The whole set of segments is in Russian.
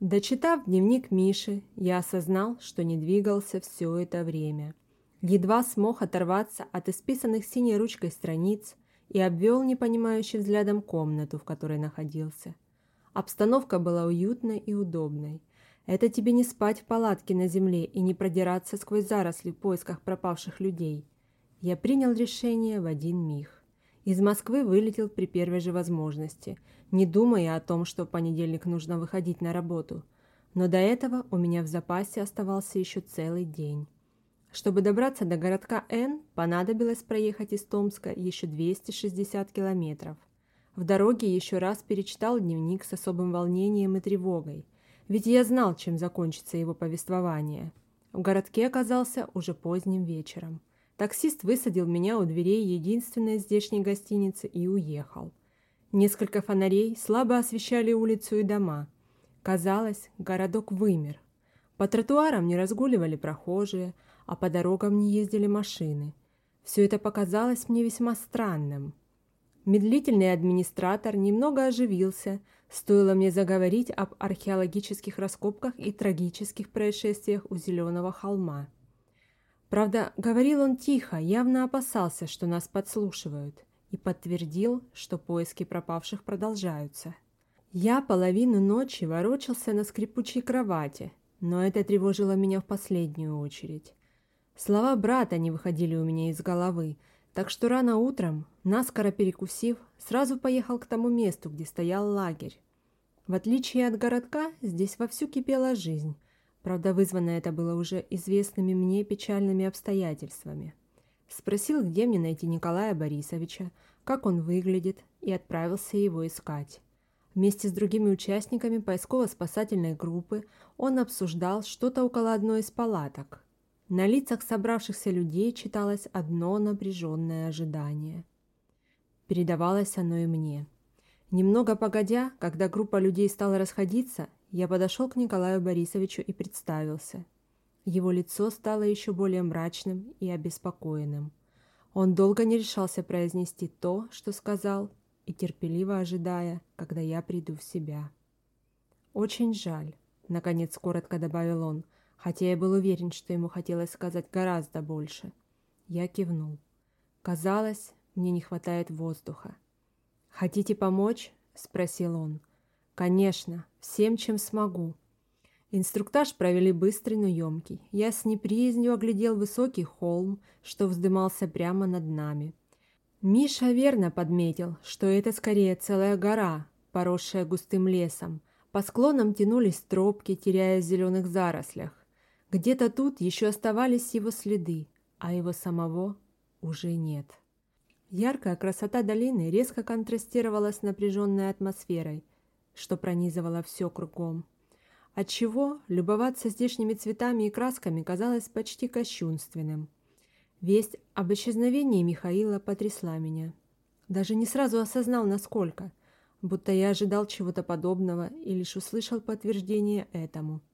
Дочитав дневник Миши, я осознал, что не двигался все это время. Едва смог оторваться от исписанных синей ручкой страниц и обвел непонимающим взглядом комнату, в которой находился. Обстановка была уютной и удобной. Это тебе не спать в палатке на земле и не продираться сквозь заросли в поисках пропавших людей. Я принял решение в один миг. Из Москвы вылетел при первой же возможности, не думая о том, что в понедельник нужно выходить на работу. Но до этого у меня в запасе оставался еще целый день. Чтобы добраться до городка Н, понадобилось проехать из Томска еще 260 километров. В дороге еще раз перечитал дневник с особым волнением и тревогой, ведь я знал, чем закончится его повествование. В городке оказался уже поздним вечером. Таксист высадил меня у дверей единственной здешней гостиницы и уехал. Несколько фонарей слабо освещали улицу и дома. Казалось, городок вымер. По тротуарам не разгуливали прохожие, а по дорогам не ездили машины. Все это показалось мне весьма странным. Медлительный администратор немного оживился, стоило мне заговорить об археологических раскопках и трагических происшествиях у Зеленого холма. Правда, говорил он тихо, явно опасался, что нас подслушивают, и подтвердил, что поиски пропавших продолжаются. Я половину ночи ворочался на скрипучей кровати, но это тревожило меня в последнюю очередь. Слова брата не выходили у меня из головы, так что рано утром, наскоро перекусив, сразу поехал к тому месту, где стоял лагерь. В отличие от городка, здесь вовсю кипела жизнь, правда вызвано это было уже известными мне печальными обстоятельствами. Спросил, где мне найти Николая Борисовича, как он выглядит, и отправился его искать. Вместе с другими участниками поисково-спасательной группы он обсуждал что-то около одной из палаток – на лицах собравшихся людей читалось одно напряженное ожидание. Передавалось оно и мне. Немного погодя, когда группа людей стала расходиться, я подошел к Николаю Борисовичу и представился. Его лицо стало еще более мрачным и обеспокоенным. Он долго не решался произнести то, что сказал, и терпеливо ожидая, когда я приду в себя. «Очень жаль», — наконец коротко добавил он, — хотя я был уверен, что ему хотелось сказать гораздо больше. Я кивнул. Казалось, мне не хватает воздуха. «Хотите помочь?» – спросил он. «Конечно, всем, чем смогу». Инструктаж провели быстрый, но емкий. Я с неприязнью оглядел высокий холм, что вздымался прямо над нами. Миша верно подметил, что это скорее целая гора, поросшая густым лесом. По склонам тянулись тропки, теряя в зеленых зарослях. Где-то тут еще оставались его следы, а его самого уже нет. Яркая красота долины резко контрастировала с напряженной атмосферой, что пронизывало все кругом. Отчего любоваться здешними цветами и красками казалось почти кощунственным. Весть об исчезновении Михаила потрясла меня. Даже не сразу осознал, насколько, будто я ожидал чего-то подобного и лишь услышал подтверждение этому –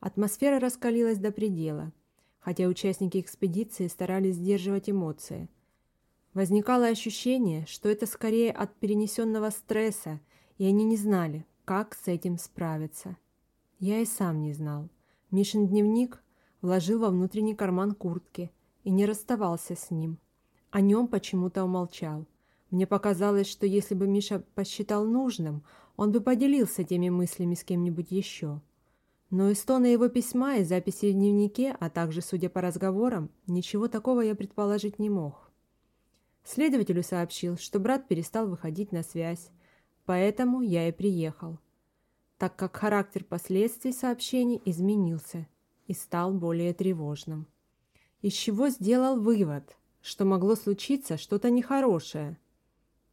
Атмосфера раскалилась до предела, хотя участники экспедиции старались сдерживать эмоции. Возникало ощущение, что это скорее от перенесенного стресса, и они не знали, как с этим справиться. Я и сам не знал. Мишин дневник вложил во внутренний карман куртки и не расставался с ним. О нем почему-то умолчал. Мне показалось, что если бы Миша посчитал нужным, он бы поделился теми мыслями с кем-нибудь еще. Но из тона его письма и записи в дневнике, а также, судя по разговорам, ничего такого я предположить не мог. Следователю сообщил, что брат перестал выходить на связь, поэтому я и приехал, так как характер последствий сообщений изменился и стал более тревожным. Из чего сделал вывод, что могло случиться что-то нехорошее.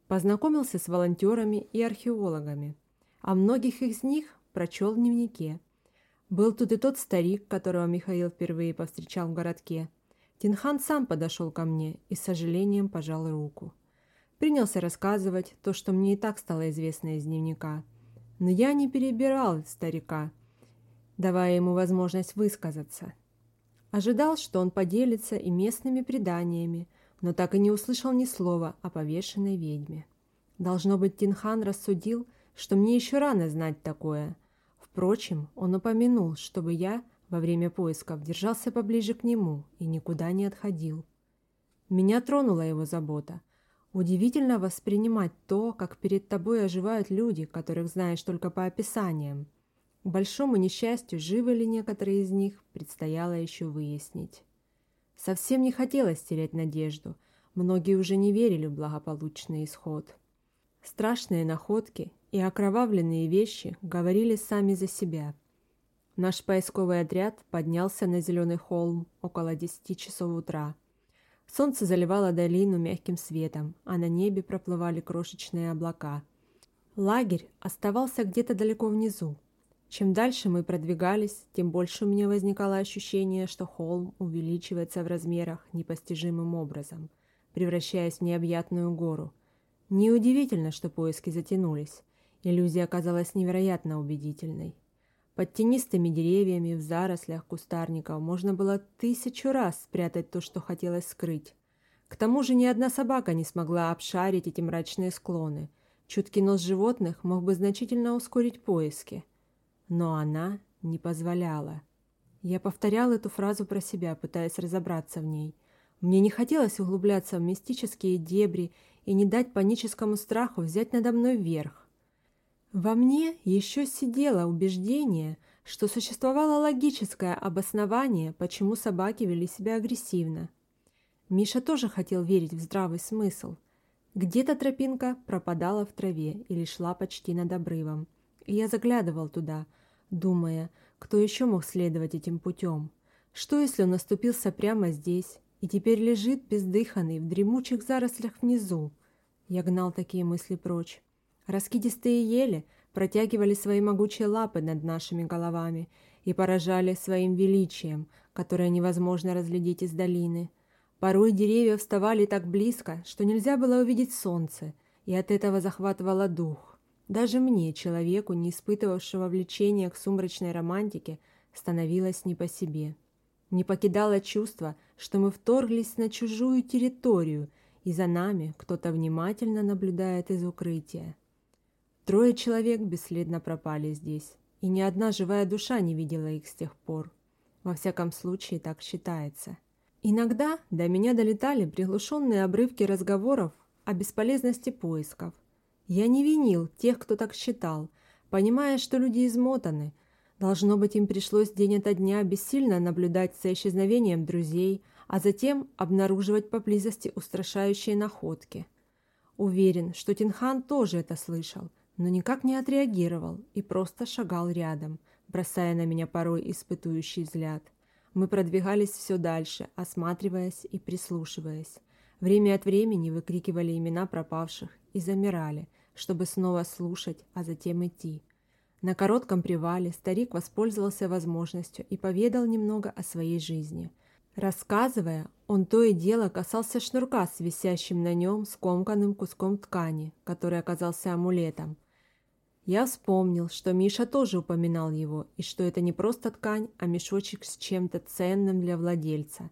Познакомился с волонтерами и археологами, а многих из них прочел в дневнике – был тут и тот старик, которого Михаил впервые повстречал в городке. Тинхан сам подошел ко мне и с сожалением пожал руку. Принялся рассказывать то, что мне и так стало известно из дневника. Но я не перебирал старика, давая ему возможность высказаться. Ожидал, что он поделится и местными преданиями, но так и не услышал ни слова о повешенной ведьме. Должно быть, Тинхан рассудил, что мне еще рано знать такое – Впрочем, он упомянул, чтобы я во время поисков держался поближе к нему и никуда не отходил. Меня тронула его забота. Удивительно воспринимать то, как перед тобой оживают люди, которых знаешь только по описаниям. К большому несчастью, живы ли некоторые из них, предстояло еще выяснить. Совсем не хотелось терять надежду. Многие уже не верили в благополучный исход. Страшные находки и окровавленные вещи говорили сами за себя. Наш поисковый отряд поднялся на зеленый холм около 10 часов утра. Солнце заливало долину мягким светом, а на небе проплывали крошечные облака. Лагерь оставался где-то далеко внизу. Чем дальше мы продвигались, тем больше у меня возникало ощущение, что холм увеличивается в размерах непостижимым образом, превращаясь в необъятную гору. Неудивительно, что поиски затянулись. Иллюзия оказалась невероятно убедительной. Под тенистыми деревьями в зарослях кустарников можно было тысячу раз спрятать то, что хотелось скрыть. К тому же ни одна собака не смогла обшарить эти мрачные склоны. Чуткий нос животных мог бы значительно ускорить поиски. Но она не позволяла. Я повторял эту фразу про себя, пытаясь разобраться в ней. Мне не хотелось углубляться в мистические дебри и не дать паническому страху взять надо мной верх. Во мне еще сидело убеждение, что существовало логическое обоснование, почему собаки вели себя агрессивно. Миша тоже хотел верить в здравый смысл. Где-то тропинка пропадала в траве или шла почти над обрывом. И я заглядывал туда, думая, кто еще мог следовать этим путем. Что, если он оступился прямо здесь и теперь лежит бездыханный в дремучих зарослях внизу? Я гнал такие мысли прочь. Раскидистые ели протягивали свои могучие лапы над нашими головами и поражали своим величием, которое невозможно разглядеть из долины. Порой деревья вставали так близко, что нельзя было увидеть солнце, и от этого захватывало дух. Даже мне, человеку, не испытывавшего влечения к сумрачной романтике, становилось не по себе. Не покидало чувство, что мы вторглись на чужую территорию, и за нами кто-то внимательно наблюдает из укрытия. Трое человек бесследно пропали здесь, и ни одна живая душа не видела их с тех пор. Во всяком случае, так считается. Иногда до меня долетали приглушенные обрывки разговоров о бесполезности поисков. Я не винил тех, кто так считал, понимая, что люди измотаны. Должно быть, им пришлось день ото дня бессильно наблюдать за исчезновением друзей, а затем обнаруживать поблизости устрашающие находки. Уверен, что Тинхан тоже это слышал, но никак не отреагировал и просто шагал рядом, бросая на меня порой испытующий взгляд. Мы продвигались все дальше, осматриваясь и прислушиваясь. Время от времени выкрикивали имена пропавших и замирали, чтобы снова слушать, а затем идти. На коротком привале старик воспользовался возможностью и поведал немного о своей жизни. Рассказывая, он то и дело касался шнурка с висящим на нем скомканным куском ткани, который оказался амулетом – я вспомнил, что Миша тоже упоминал его, и что это не просто ткань, а мешочек с чем-то ценным для владельца.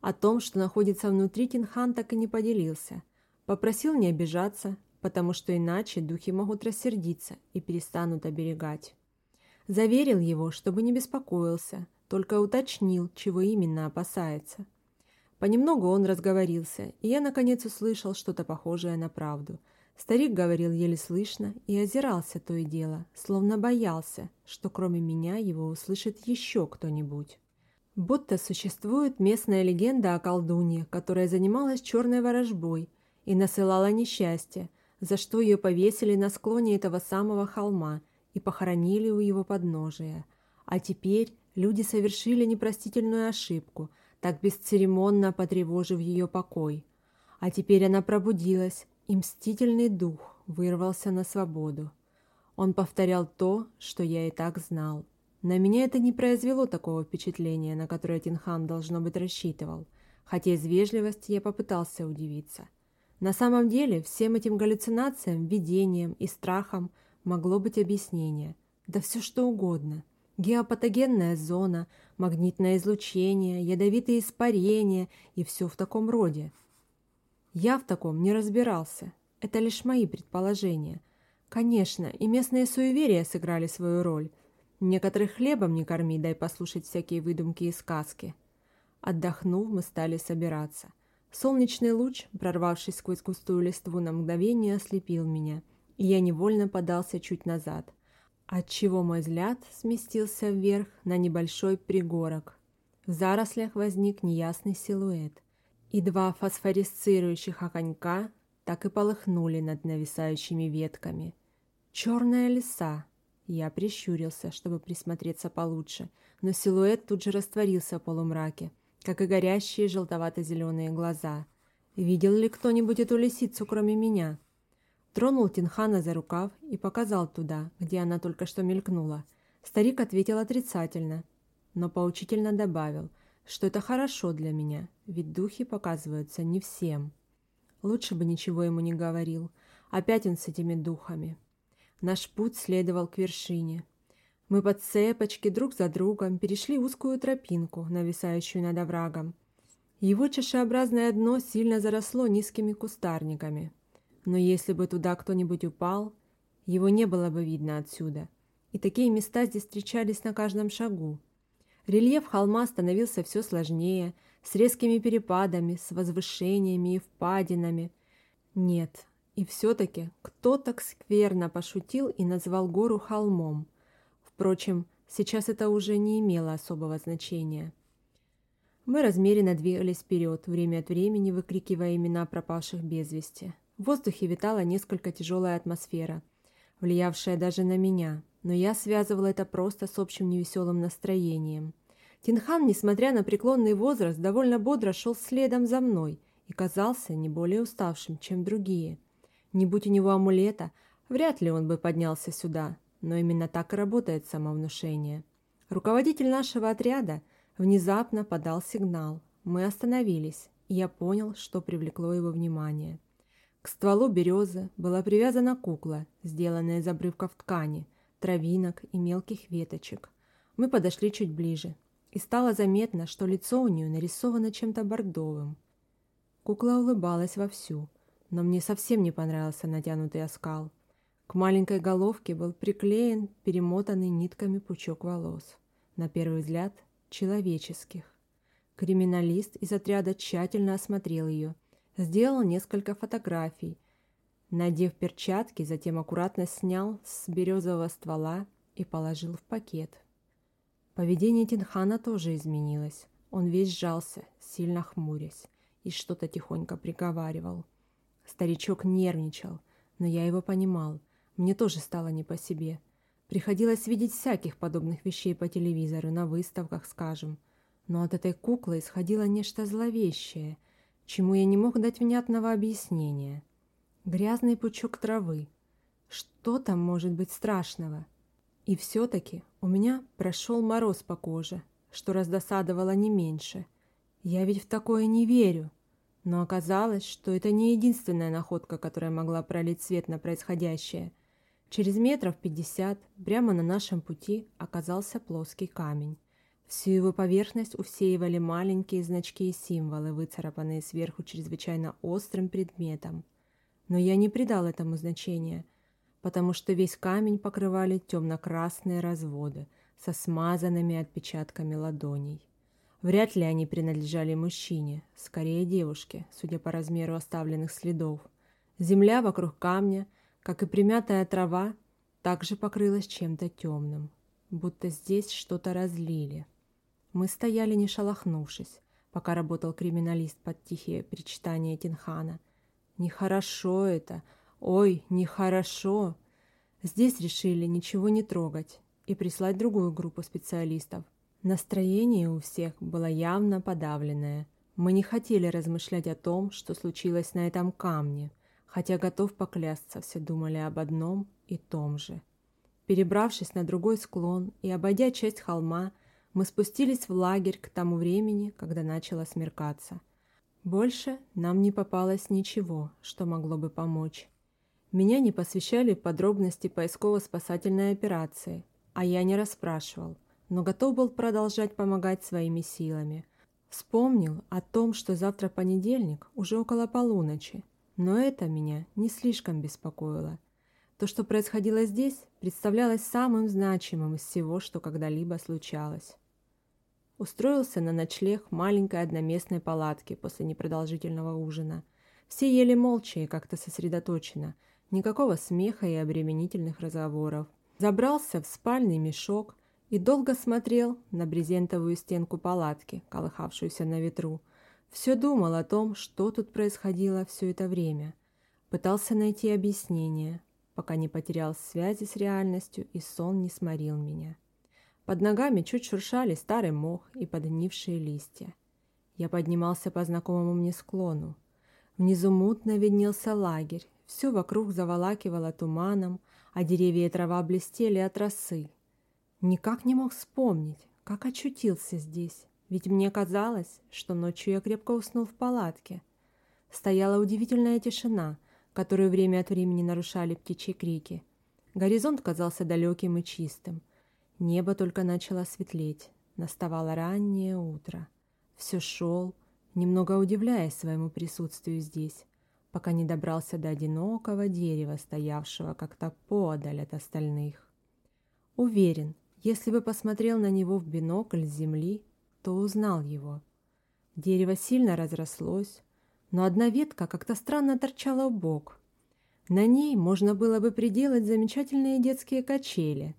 О том, что находится внутри, Тинхан так и не поделился. Попросил не обижаться, потому что иначе духи могут рассердиться и перестанут оберегать. Заверил его, чтобы не беспокоился, только уточнил, чего именно опасается. Понемногу он разговорился, и я наконец услышал что-то похожее на правду – Старик говорил еле слышно и озирался то и дело, словно боялся, что кроме меня его услышит еще кто-нибудь. Будто существует местная легенда о колдунье, которая занималась черной ворожбой и насылала несчастье, за что ее повесили на склоне этого самого холма и похоронили у его подножия. А теперь люди совершили непростительную ошибку, так бесцеремонно потревожив ее покой. А теперь она пробудилась и мстительный дух вырвался на свободу. Он повторял то, что я и так знал. На меня это не произвело такого впечатления, на которое Тинхан, должно быть, рассчитывал, хотя из вежливости я попытался удивиться. На самом деле, всем этим галлюцинациям, видениям и страхам могло быть объяснение. Да все что угодно. Геопатогенная зона, магнитное излучение, ядовитые испарения и все в таком роде – я в таком не разбирался. Это лишь мои предположения. Конечно, и местные суеверия сыграли свою роль. Некоторых хлебом не корми, дай послушать всякие выдумки и сказки. Отдохнув, мы стали собираться. Солнечный луч, прорвавшись сквозь густую листву, на мгновение ослепил меня, и я невольно подался чуть назад, отчего мой взгляд сместился вверх на небольшой пригорок. В зарослях возник неясный силуэт, и два фосфорисцирующих огонька так и полыхнули над нависающими ветками. Черная лиса. Я прищурился, чтобы присмотреться получше, но силуэт тут же растворился в полумраке, как и горящие желтовато-зеленые глаза. Видел ли кто-нибудь эту лисицу, кроме меня? Тронул Тинхана за рукав и показал туда, где она только что мелькнула. Старик ответил отрицательно, но поучительно добавил, что это хорошо для меня, ведь духи показываются не всем. Лучше бы ничего ему не говорил. Опять он с этими духами. Наш путь следовал к вершине. Мы по цепочке друг за другом перешли узкую тропинку, нависающую над оврагом. Его чашеобразное дно сильно заросло низкими кустарниками. Но если бы туда кто-нибудь упал, его не было бы видно отсюда. И такие места здесь встречались на каждом шагу. Рельеф холма становился все сложнее, с резкими перепадами, с возвышениями и впадинами. Нет, и все-таки кто так скверно пошутил и назвал гору холмом – Впрочем, сейчас это уже не имело особого значения. Мы размеренно двигались вперед, время от времени выкрикивая имена пропавших без вести. В воздухе витала несколько тяжелая атмосфера, влиявшая даже на меня, но я связывала это просто с общим невеселым настроением. Тинхан, несмотря на преклонный возраст, довольно бодро шел следом за мной и казался не более уставшим, чем другие. Не будь у него амулета, вряд ли он бы поднялся сюда, но именно так и работает самовнушение. Руководитель нашего отряда внезапно подал сигнал. Мы остановились, и я понял, что привлекло его внимание. К стволу березы была привязана кукла, сделанная из обрывков ткани, травинок и мелких веточек. Мы подошли чуть ближе, и стало заметно, что лицо у нее нарисовано чем-то бордовым. Кукла улыбалась вовсю, но мне совсем не понравился натянутый оскал. К маленькой головке был приклеен перемотанный нитками пучок волос. На первый взгляд, человеческих. Криминалист из отряда тщательно осмотрел ее, сделал несколько фотографий, надев перчатки, затем аккуратно снял с березового ствола и положил в пакет. Поведение Тинхана тоже изменилось. Он весь сжался, сильно хмурясь, и что-то тихонько приговаривал. Старичок нервничал, но я его понимал. Мне тоже стало не по себе. Приходилось видеть всяких подобных вещей по телевизору, на выставках, скажем. Но от этой куклы исходило нечто зловещее, чему я не мог дать внятного объяснения. Грязный пучок травы. Что там может быть страшного? И все-таки у меня прошел мороз по коже, что раздосадовало не меньше. Я ведь в такое не верю. Но оказалось, что это не единственная находка, которая могла пролить свет на происходящее – Через метров пятьдесят прямо на нашем пути оказался плоский камень. Всю его поверхность усеивали маленькие значки и символы, выцарапанные сверху чрезвычайно острым предметом. Но я не придал этому значения, потому что весь камень покрывали темно-красные разводы со смазанными отпечатками ладоней. Вряд ли они принадлежали мужчине, скорее девушке, судя по размеру оставленных следов. Земля вокруг камня как и примятая трава, также покрылась чем-то темным, будто здесь что-то разлили. Мы стояли не шелохнувшись, пока работал криминалист под тихие причитания Тинхана. «Нехорошо это! Ой, нехорошо!» Здесь решили ничего не трогать и прислать другую группу специалистов. Настроение у всех было явно подавленное. Мы не хотели размышлять о том, что случилось на этом камне – хотя готов поклясться, все думали об одном и том же. Перебравшись на другой склон и обойдя часть холма, мы спустились в лагерь к тому времени, когда начало смеркаться. Больше нам не попалось ничего, что могло бы помочь. Меня не посвящали подробности поисково-спасательной операции, а я не расспрашивал, но готов был продолжать помогать своими силами. Вспомнил о том, что завтра понедельник, уже около полуночи, но это меня не слишком беспокоило. То, что происходило здесь, представлялось самым значимым из всего, что когда-либо случалось. Устроился на ночлег в маленькой одноместной палатке после непродолжительного ужина. Все ели молча и как-то сосредоточенно. Никакого смеха и обременительных разговоров. Забрался в спальный мешок и долго смотрел на брезентовую стенку палатки, колыхавшуюся на ветру. Все думал о том, что тут происходило все это время. Пытался найти объяснение, пока не потерял связи с реальностью и сон не сморил меня. Под ногами чуть шуршали старый мох и подгнившие листья. Я поднимался по знакомому мне склону. Внизу мутно виднелся лагерь, все вокруг заволакивало туманом, а деревья и трава блестели от росы. Никак не мог вспомнить, как очутился здесь, ведь мне казалось, что ночью я крепко уснул в палатке. Стояла удивительная тишина, которую время от времени нарушали птичьи крики. Горизонт казался далеким и чистым. Небо только начало светлеть. Наставало раннее утро. Все шел, немного удивляясь своему присутствию здесь, пока не добрался до одинокого дерева, стоявшего как-то подаль от остальных. Уверен, если бы посмотрел на него в бинокль с земли, то узнал его. Дерево сильно разрослось, но одна ветка как-то странно торчала в бок. На ней можно было бы приделать замечательные детские качели,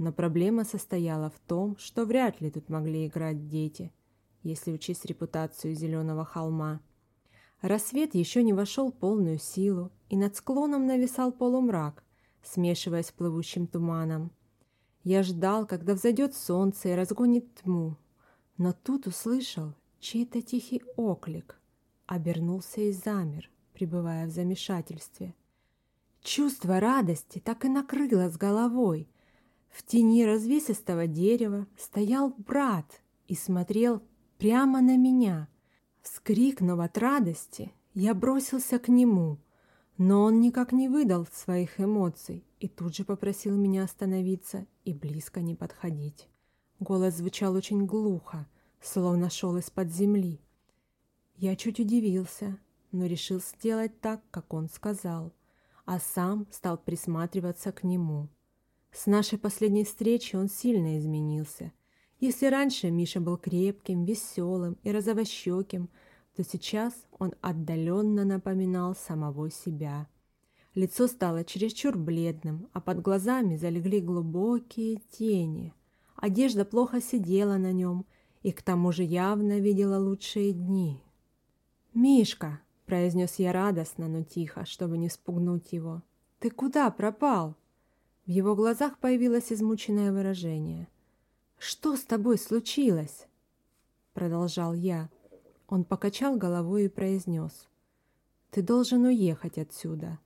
но проблема состояла в том, что вряд ли тут могли играть дети, если учесть репутацию зеленого холма. Рассвет еще не вошел полную силу, и над склоном нависал полумрак, смешиваясь с плывущим туманом. Я ждал, когда взойдет солнце и разгонит тьму, но тут услышал чей-то тихий оклик обернулся и замер, пребывая в замешательстве. Чувство радости так и накрыло с головой. В тени развесистого дерева стоял брат и смотрел прямо на меня. Вскрикнув от радости, я бросился к нему, но он никак не выдал своих эмоций и тут же попросил меня остановиться и близко не подходить. Голос звучал очень глухо, словно шел из-под земли. Я чуть удивился, но решил сделать так, как он сказал, а сам стал присматриваться к нему. С нашей последней встречи он сильно изменился. Если раньше Миша был крепким, веселым и розовощеким, то сейчас он отдаленно напоминал самого себя. Лицо стало чересчур бледным, а под глазами залегли глубокие тени. Одежда плохо сидела на нем, и к тому же явно видела лучшие дни. «Мишка!» – произнес я радостно, но тихо, чтобы не спугнуть его. «Ты куда пропал?» В его глазах появилось измученное выражение. «Что с тобой случилось?» Продолжал я. Он покачал головой и произнес. «Ты должен уехать отсюда».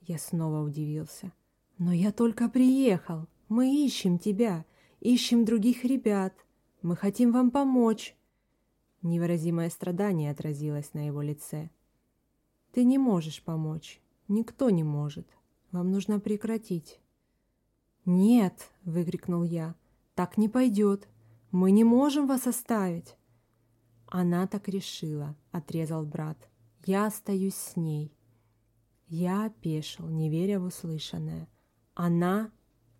Я снова удивился. «Но я только приехал. Мы ищем тебя, ищем других ребят. Мы хотим вам помочь. Невыразимое страдание отразилось на его лице. «Ты не можешь помочь. Никто не может. Вам нужно прекратить». «Нет!» — выкрикнул я. «Так не пойдет. Мы не можем вас оставить!» «Она так решила», — отрезал брат. «Я остаюсь с ней». Я опешил, не веря в услышанное. «Она?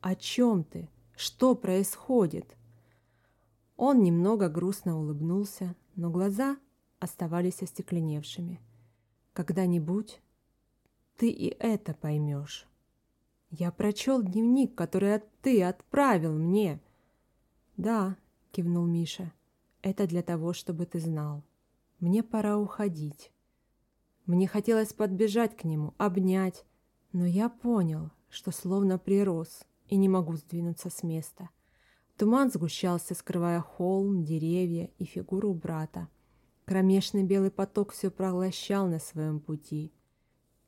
О чем ты? Что происходит?» Он немного грустно улыбнулся, но глаза оставались остекленевшими. «Когда-нибудь ты и это поймешь. Я прочел дневник, который ты отправил мне». «Да», — кивнул Миша, — «это для того, чтобы ты знал. Мне пора уходить». Мне хотелось подбежать к нему, обнять, но я понял, что словно прирос и не могу сдвинуться с места — Туман сгущался, скрывая холм, деревья и фигуру брата. Кромешный белый поток все проглощал на своем пути.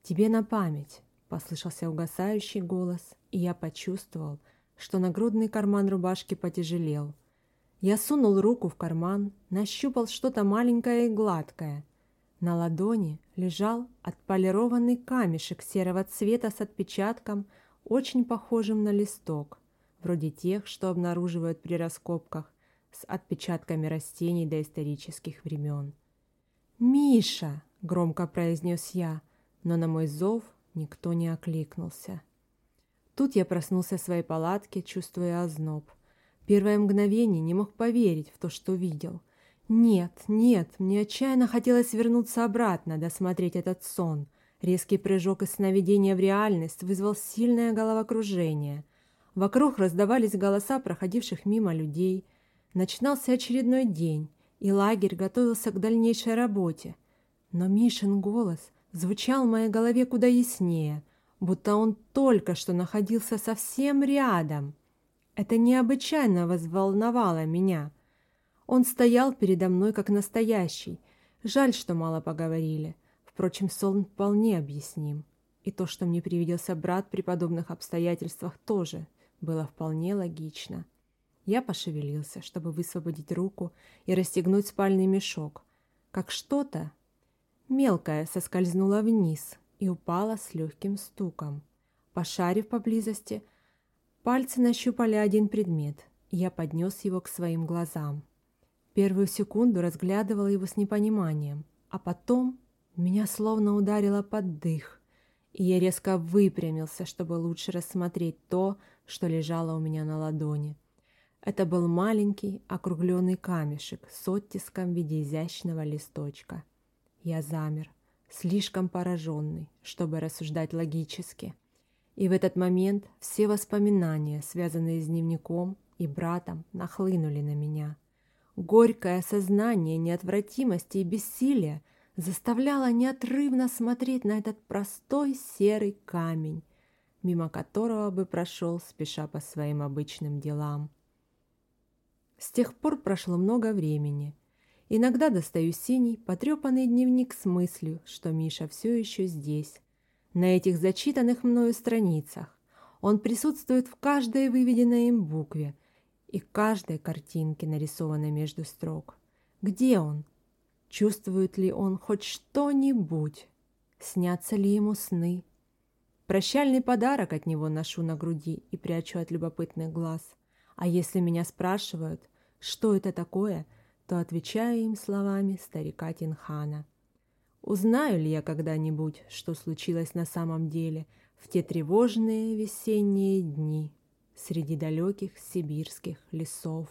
«Тебе на память!» — послышался угасающий голос, и я почувствовал, что нагрудный карман рубашки потяжелел. Я сунул руку в карман, нащупал что-то маленькое и гладкое. На ладони лежал отполированный камешек серого цвета с отпечатком, очень похожим на листок вроде тех, что обнаруживают при раскопках с отпечатками растений доисторических времен. «Миша!» — громко произнес я, но на мой зов никто не окликнулся. тут я проснулся в своей палатке, чувствуя озноб. Первое мгновение не мог поверить в то, что видел. Нет, нет, мне отчаянно хотелось вернуться обратно, досмотреть этот сон. Резкий прыжок из сновидения в реальность вызвал сильное головокружение. Вокруг раздавались голоса проходивших мимо людей. Начинался очередной день, и лагерь готовился к дальнейшей работе. Но Мишин голос звучал в моей голове куда яснее, будто он только что находился совсем рядом. Это необычайно взволновало меня. Он стоял передо мной как настоящий. Жаль, что мало поговорили. Впрочем, сон вполне объясним. И то, что мне привиделся брат при подобных обстоятельствах, тоже было вполне логично. Я пошевелился, чтобы высвободить руку и расстегнуть спальный мешок, как что-то мелкое соскользнуло вниз и упало с легким стуком. Пошарив поблизости, Пальцы нащупали один предмет, и я поднес его к своим глазам. Первую секунду разглядывала его с непониманием, а потом меня словно ударило под дых, и я резко выпрямился, чтобы лучше рассмотреть то, что лежало у меня на ладони. Это был маленький округленный камешек с оттиском в виде изящного листочка. Я замер, слишком пораженный, чтобы рассуждать логически. И в этот момент все воспоминания, связанные с дневником и братом, нахлынули на меня. Горькое осознание неотвратимости и бессилия заставляло неотрывно смотреть на этот простой серый камень, мимо которого бы прошел, спеша по своим обычным делам. С тех пор прошло много времени. Иногда достаю синий, потрепанный дневник с мыслью, что Миша все еще здесь, на этих зачитанных мною страницах. Он присутствует в каждой выведенной им букве и каждой картинке, нарисованной между строк. Где он? Чувствует ли он хоть что-нибудь? Снятся ли ему сны? Прощальный подарок от него ношу на груди и прячу от любопытных глаз. А если меня спрашивают, что это такое, то отвечаю им словами старика Тинхана. Узнаю ли я когда-нибудь, что случилось на самом деле в те тревожные весенние дни среди далеких сибирских лесов?